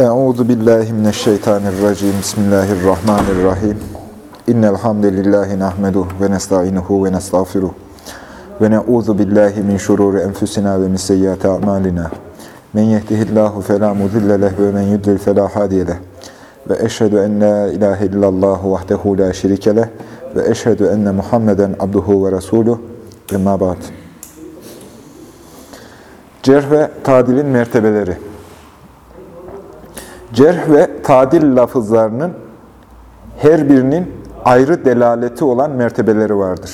Euzu billahi mineşşeytanirracim. Bismillahirrahmanirrahim. İnnel hamdelellahi nahmeduhu ve nestainuhu ve nestağfiruh. Ve na'uzu billahi min şururi enfusina ve min seyyiati a'malina. Men yehdihillahu fela mudille leh ve men yudlil fela hadiye leh. Ve eşhedü en la ilahe illallah vahdehu la şerike leh ve eşhedü enne Muhammeden abduhu ve resuluh. Emma ba'd. Cerh ve tadilin mertebeleri. Cerh ve tadil lafızlarının her birinin ayrı delaleti olan mertebeleri vardır.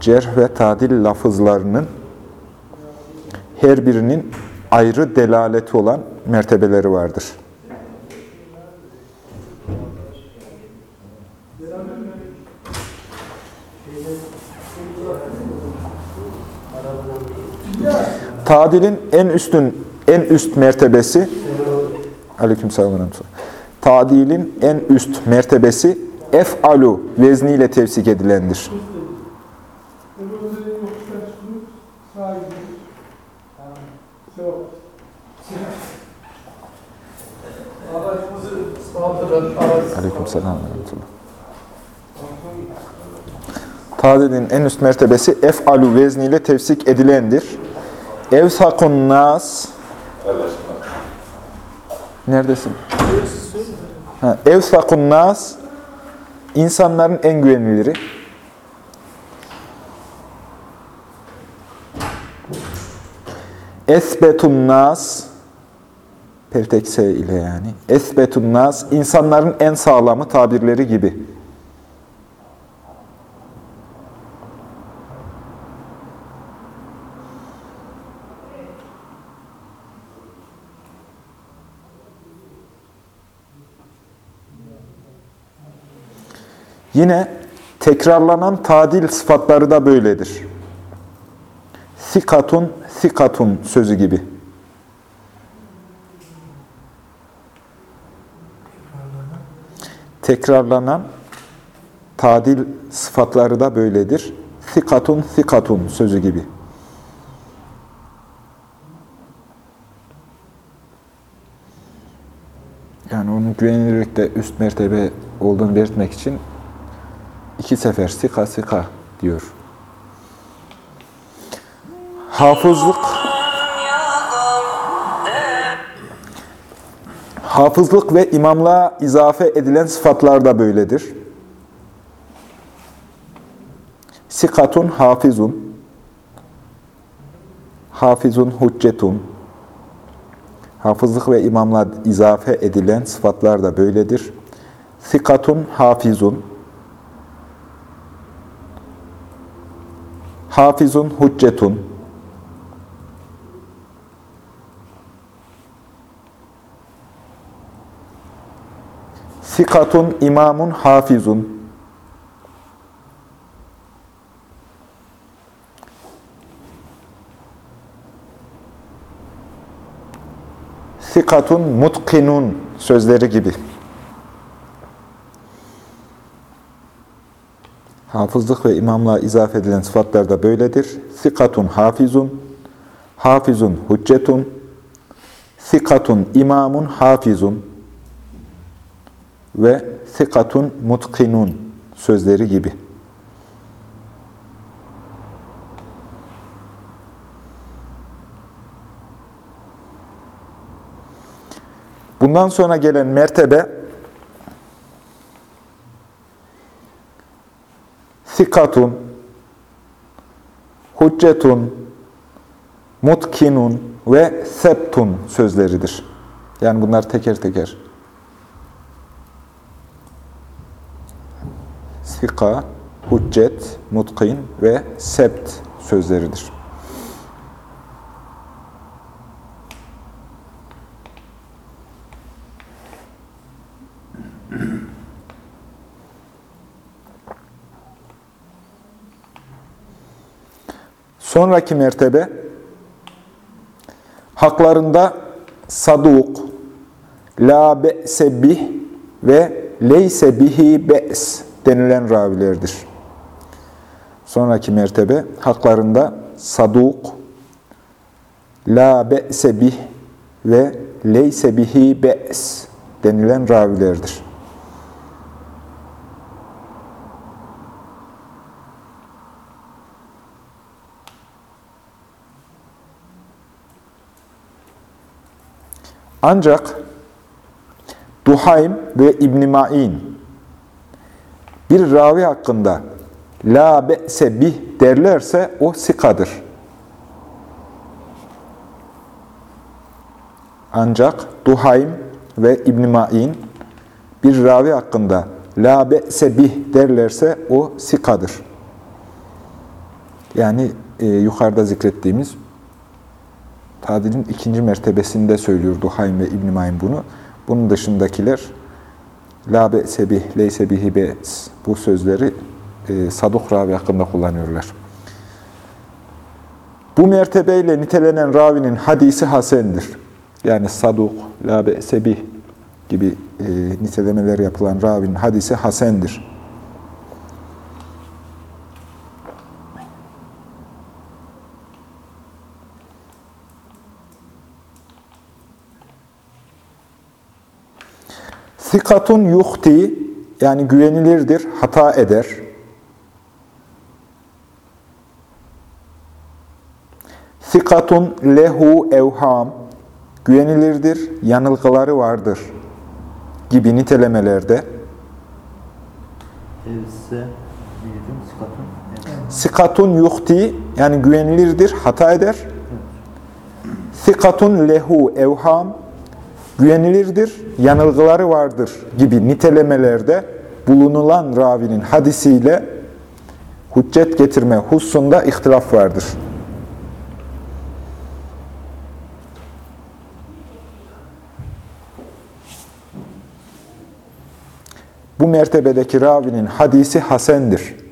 Cerh ve tadil lafızlarının her birinin ayrı delaleti olan mertebeleri vardır. Tadilin en üstün en üst mertebesi Aleykümselam. Tadilin en üst mertebesi ef'alu vezniyle tevsik edilendir. Aleykümselam. Tadilin en üst mertebesi ef'alu vezniyle tevsik edilendir. Evsakun nas Neredesin? Ha, Evsakun nas insanların en güveniliri. Esbetun nas Peltekse ile yani. Esbetun nas insanların en sağlamı tabirleri gibi. Yine tekrarlanan tadil sıfatları da böyledir. Sikatun, sikatun sözü gibi. Tekrarlanan tadil sıfatları da böyledir. Sikatun, sikatun sözü gibi. Yani onun güvenilirlikte üst mertebe olduğunu belirtmek için iki sefer sika sika diyor. Hafızlık Hafızlık ve imamlığa izafe edilen sıfatlar da böyledir. Sikatun hafizun Hafizun hüccetun Hafızlık ve imamlığa izafe edilen sıfatlar da böyledir. Sikatun hafizun Hafizun hüccetun Sikatun imamun hafizun Sikatun mutkinun sözleri gibi. Hafızlık ve imamlığa izafe edilen sıfatlar da böyledir. Sikatun hafizun, hafizun hüccetun, sikatun imamun hafizun ve sikatun mutkinun sözleri gibi. Bundan sonra gelen mertebe sikatun, hüccetun, mutkinun ve septun sözleridir. Yani bunlar teker teker. Sika, hüccet, mutkin ve sept sözleridir. Sonraki mertebe haklarında saduk, la be'se bih ve leyse bihi be's denilen ravilerdir. Sonraki mertebe haklarında saduk, la be'se bih ve leyse bihi be's denilen ravilerdir. Ancak Duhaym ve İbn Ma'in bir ravi hakkında la be'se bih derlerse o sikadır. Ancak Duhaym ve İbn Ma'in bir ravi hakkında la be'se bih derlerse o sikadır. Yani e, yukarıda zikrettiğimiz tadilin ikinci mertebesinde söylüyor Duhaym ve İbn Ma'in bunu. Bunun dışındakiler la be'se bih, leyse bihi bu sözleri e, saduk ravi hakkında kullanıyorlar. Bu mertebeyle nitelenen ravinin hadisi hasendir. Yani saduk, la be'se gibi e, nitelemeler yapılan ravinin hadisi hasendir. Sikatun yuhti yani güvenilirdir, hata eder. Sikatun lehu evham güvenilirdir, yanılgıları vardır gibi nitelemelerde Evse bildim sıkatın. sikatun yuhti yani güvenilirdir, hata eder. Sikatun lehu evham güvenilirdir, yanılgıları vardır gibi nitelemelerde bulunulan ravinin hadisiyle hüccet getirme hususunda ihtilaf vardır. Bu mertebedeki ravinin hadisi hasendir.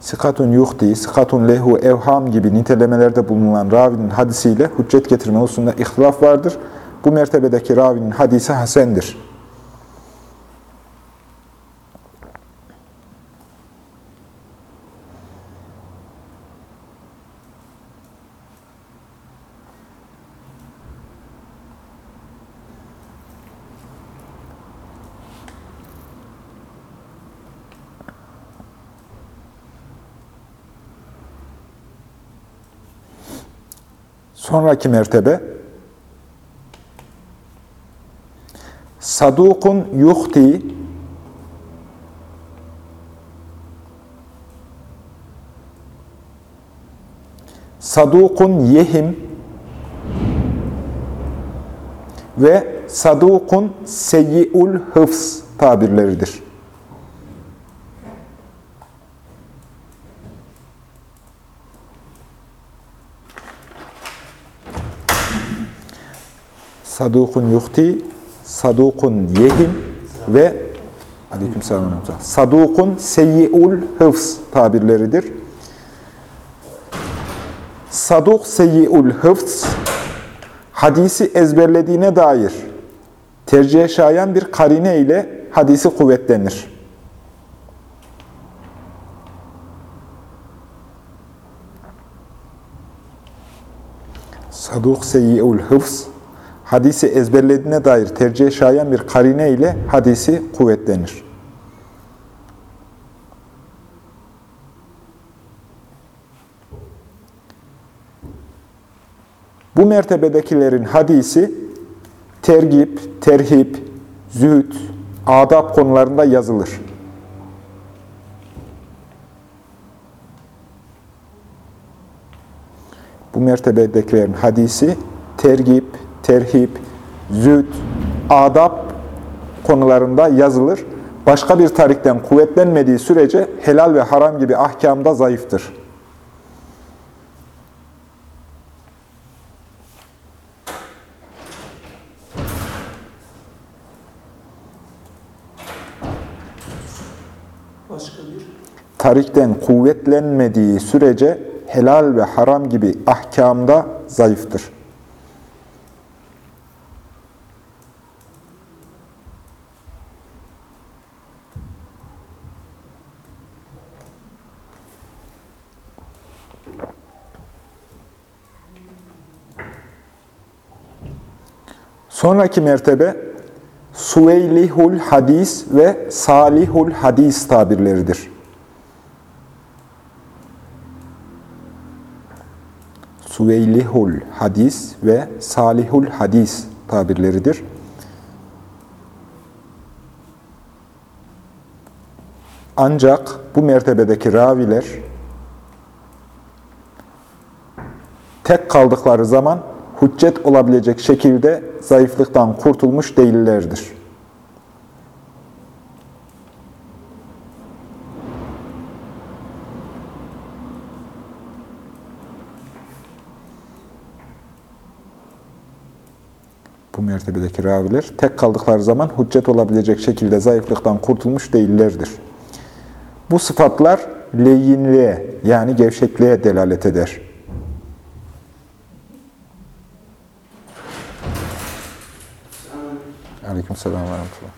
Sıkatun yuhti, sıkatun lehu, evham gibi nitelemelerde bulunan ravinin hadisiyle hüccet getirme hususunda ihtilaf vardır. Bu mertebedeki ravinin hadisi hasendir. Sonraki mertebe. Sadukun yuhti. Sadukun yehim. Ve sadukun seyyiul hıfz tabirleridir. Sadukun yuhti, sadukun yehim ve aleykümselam sadukun seyyiul hıfz tabirleridir. Saduk seyyiul hıfz hadisi ezberlediğine dair tercihe şayan bir karine ile hadisi kuvvetlenir. Saduk seyyiul hıfz hadisi ezberlediğine dair tercihe şayan bir karine ile hadisi kuvvetlenir. Bu mertebedekilerin hadisi tergip, terhip, zühd, adab konularında yazılır. Bu mertebedekilerin hadisi tergip, terhip, zühd, adab konularında yazılır. Başka bir tarikten kuvvetlenmediği sürece helal ve haram gibi ahkamda zayıftır. Başka bir Tarikten kuvvetlenmediği sürece helal ve haram gibi ahkamda zayıftır. Sonraki mertebe Suveylihul hadis ve salihul hadis tabirleridir. Suveylihul hadis ve salihul hadis tabirleridir. Ancak bu mertebedeki raviler tek kaldıkları zaman hüccet olabilecek şekilde zayıflıktan kurtulmuş değillerdir. Bu mertebedeki raviler tek kaldıkları zaman hüccet olabilecek şekilde zayıflıktan kurtulmuş değillerdir. Bu sıfatlar leyinliğe yani gevşekliğe delalet eder. Aleykümselam ve rahmetullah.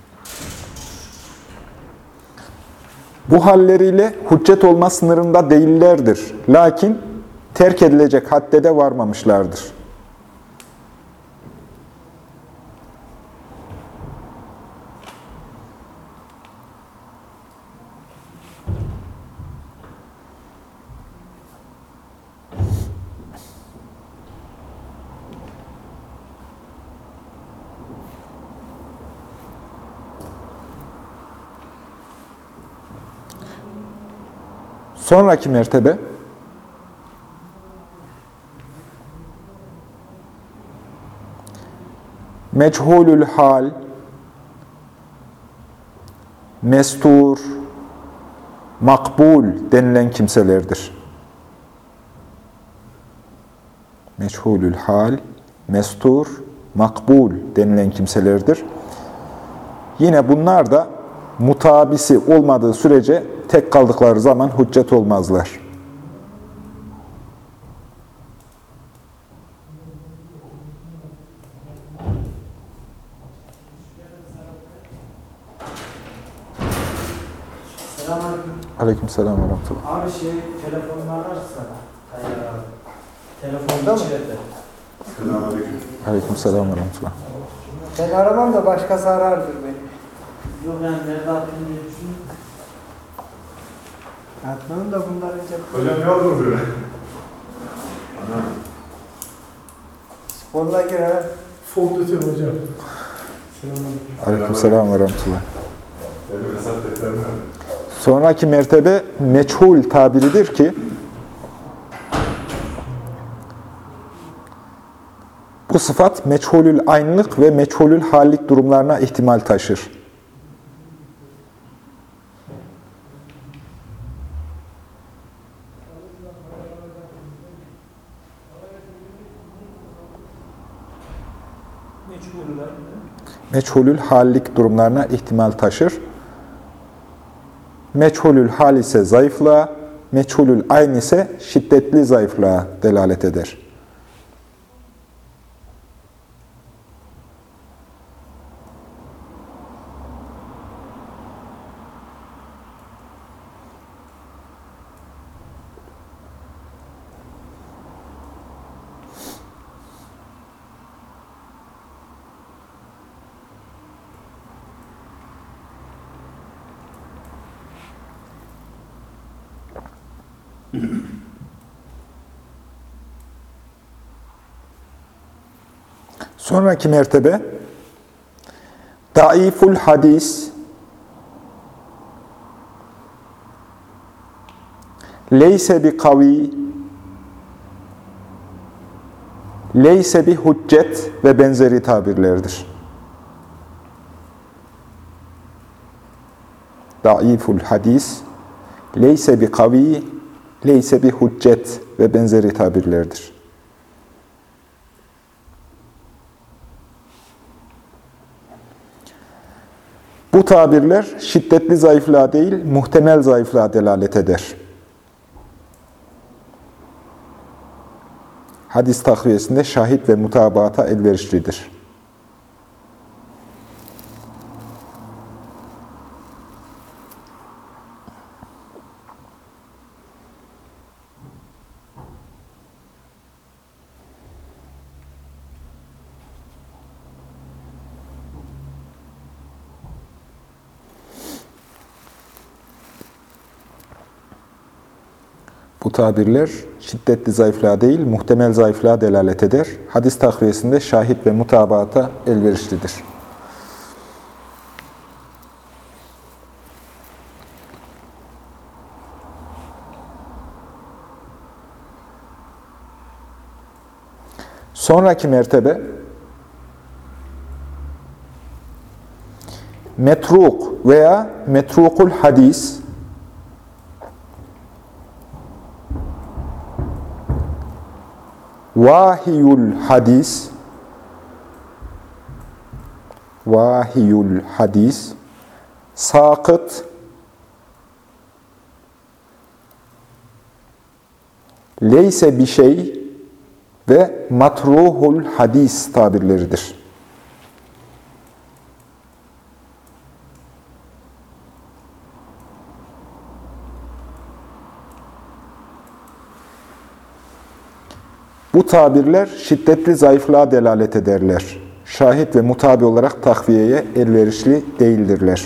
Bu halleriyle hüccet olma sınırında değillerdir. Lakin terk edilecek hadde de varmamışlardır. Sonraki mertebe. Meçhulül hal, mestur, makbul denilen kimselerdir. Meçhulül hal, mestur, makbul denilen kimselerdir. Yine bunlar da mutabisi olmadığı sürece tek kaldıkları zaman hüccet olmazlar. Selamünaleyküm. Aleykümselam ve rahmetullah. Abi şey telefonunu ararsa. Telefonda mı? Aleykümselam ve rahmetullah. Ben aramam da başkası arardır beni. Yok yani nerede attığını diye düşünüyorum. Atmanın da bunlar önce Hocam ne oldu böyle? sporla girer. Tutuyor hocam. Aleykümselam ve rahmetullah. Sonraki mertebe meçhul tabiridir ki bu sıfat meçhulül aynlık ve meçhulül hallik durumlarına ihtimal taşır. Meçhulül hallik durumlarına ihtimal taşır. Meçhulül hal ise zayıflığa, meçhulül ayn ise şiddetli zayıflığa delalet eder. Sonraki mertebe daiful hadis leyse bi kavi leyse bi hüccet ve benzeri tabirlerdir. Daiful hadis leyse bi kavi leyse bi hüccet ve benzeri tabirlerdir. Bu tabirler şiddetli zayıflığa değil, muhtemel zayıflığa delalet eder. Hadis takviyesinde şahit ve mutabata elverişlidir. Bu tabirler şiddetli zayıflığa değil, muhtemel zayıflığa delalet eder. Hadis takviyesinde şahit ve mutabata elverişlidir. Sonraki mertebe metruk veya metrukul hadis vahiyul hadis. Vahiyul hadis. Sakıt. Leyse bir şey ve matruhul hadis tabirleridir. Bu tabirler şiddetli zayıflığa delalet ederler. Şahit ve mutabi olarak takviyeye elverişli değildirler.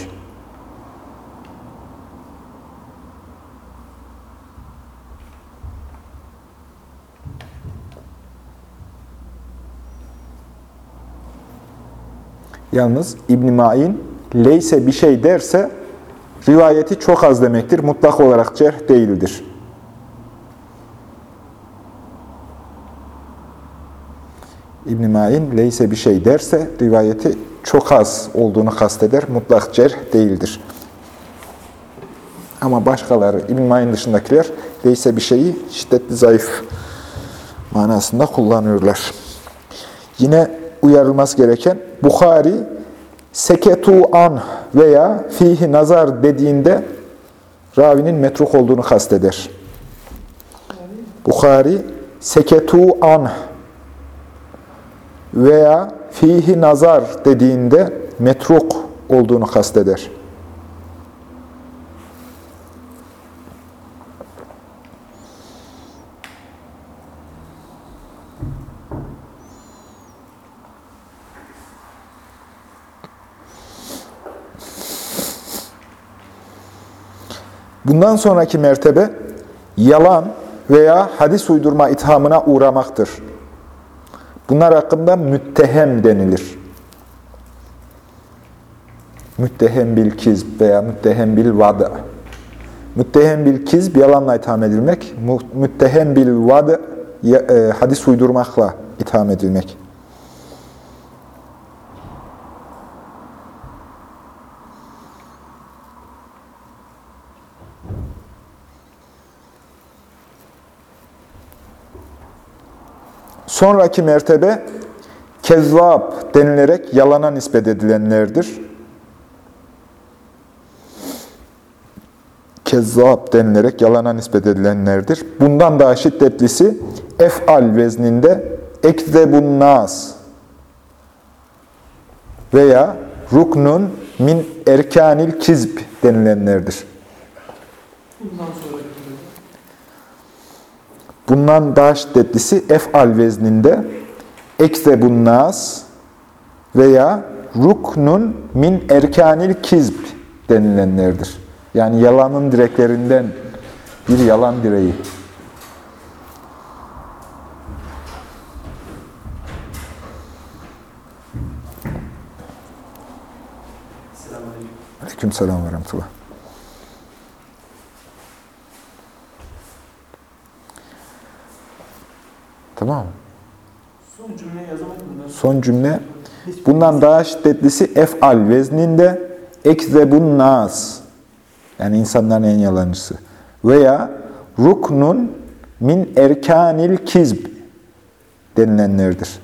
Yalnız İbn Ma'in leyse bir şey derse rivayeti çok az demektir. Mutlak olarak cerh değildir. İbn Ma'in leyse bir şey derse rivayeti çok az olduğunu kasteder. Mutlak cerh değildir. Ama başkaları İbn Ma'in dışındakiler leyse bir şeyi şiddetli zayıf manasında kullanıyorlar. Yine uyarılması gereken Bukhari seketu an veya fihi nazar dediğinde ravinin metruk olduğunu kasteder. Bukhari seketu an veya fihi nazar dediğinde metruk olduğunu kasteder. Bundan sonraki mertebe yalan veya hadis uydurma ithamına uğramaktır. Bunlar hakkında müttehem denilir. Müttehem bil kizb veya müttehem bil vada. Müttehem bil kizb yalanla itham edilmek, müttehem bil vada e, hadis uydurmakla itham edilmek. Sonraki mertebe kezzab denilerek yalana nispet edilenlerdir. Kezzab denilerek yalana nispet edilenlerdir. Bundan daha şiddetlisi ef'al vezninde ekzebun nas veya ruknun min erkanil kizb denilenlerdir. Bundan sonraki Bundan daha şiddetlisi ef'al vezninde ekzebun nas veya ruknun min erkanil kizb denilenlerdir. Yani yalanın direklerinden bir yalan direği. Aleyküm selam ve rahmetullah. Tamam mı? Son cümleyi yazamadım. Son cümle. Bundan daha şiddetlisi ef'al vezninde ekzebun nas. Yani insanların en yalancısı. Veya ruknun min erkanil kizb denilenlerdir.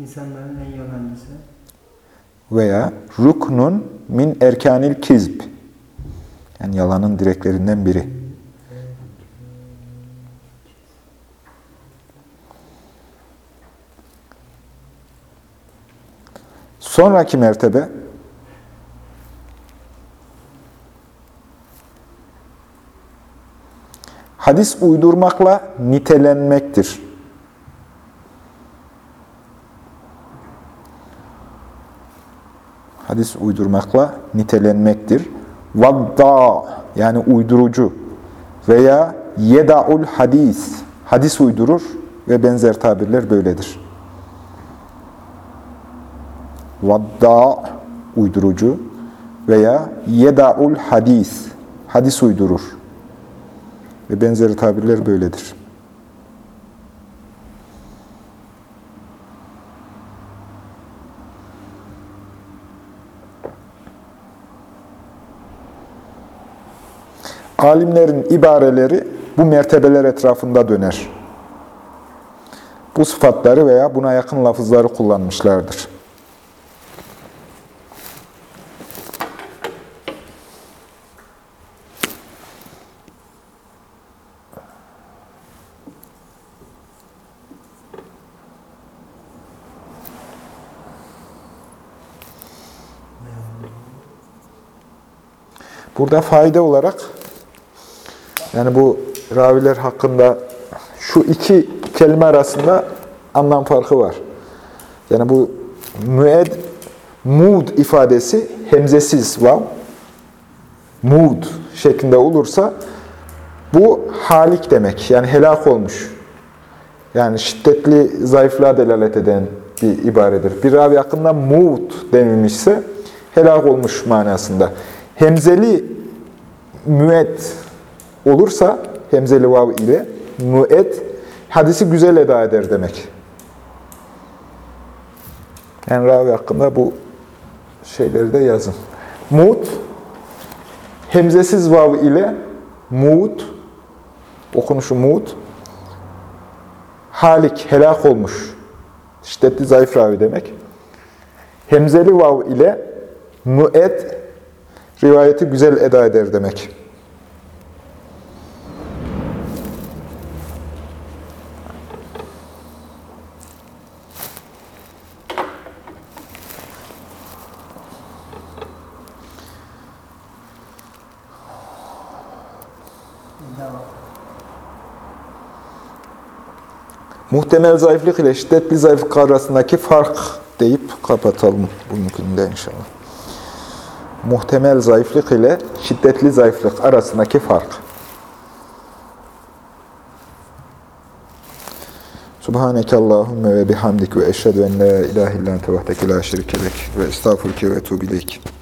İnsanların en yalancısı. Veya ruknun min erkanil kizb. Yani yalanın direklerinden biri. Sonraki mertebe hadis uydurmakla nitelenmektir. Hadis uydurmakla nitelenmektir. Vadda yani uydurucu, veya yeda'ul hadis, hadis uydurur ve benzer tabirler böyledir. Vadda uydurucu veya yeda'ul hadis, hadis uydurur ve benzeri tabirler böyledir. Alimlerin ibareleri bu mertebeler etrafında döner. Bu sıfatları veya buna yakın lafızları kullanmışlardır. Burada fayda olarak yani bu raviler hakkında şu iki kelime arasında anlam farkı var. Yani bu müed, mud ifadesi hemzesiz vav, mud şeklinde olursa bu halik demek. Yani helak olmuş. Yani şiddetli zayıflığa delalet eden bir ibaredir. Bir ravi hakkında mud denilmişse helak olmuş manasında. Hemzeli müet olursa hemzeli vav ile müet hadisi güzel eda eder demek. Yani ravi hakkında bu şeyleri de yazın. Mut hemzesiz vav ile mut okunuşu mut halik, helak olmuş. Şiddetli zayıf ravi demek. Hemzeli vav ile müet rivayeti güzel eda eder demek. Muhtemel zayıflık ile şiddetli zayıflık arasındaki fark deyip kapatalım bugünkünde inşallah. Muhtemel zayıflık ile şiddetli zayıflık arasındaki fark. Subhaneke Allahümme ve bihamdik ve eşhedü en la ilahe illan tevahdeke la şerikelek ve estağfurke ve etubileyk.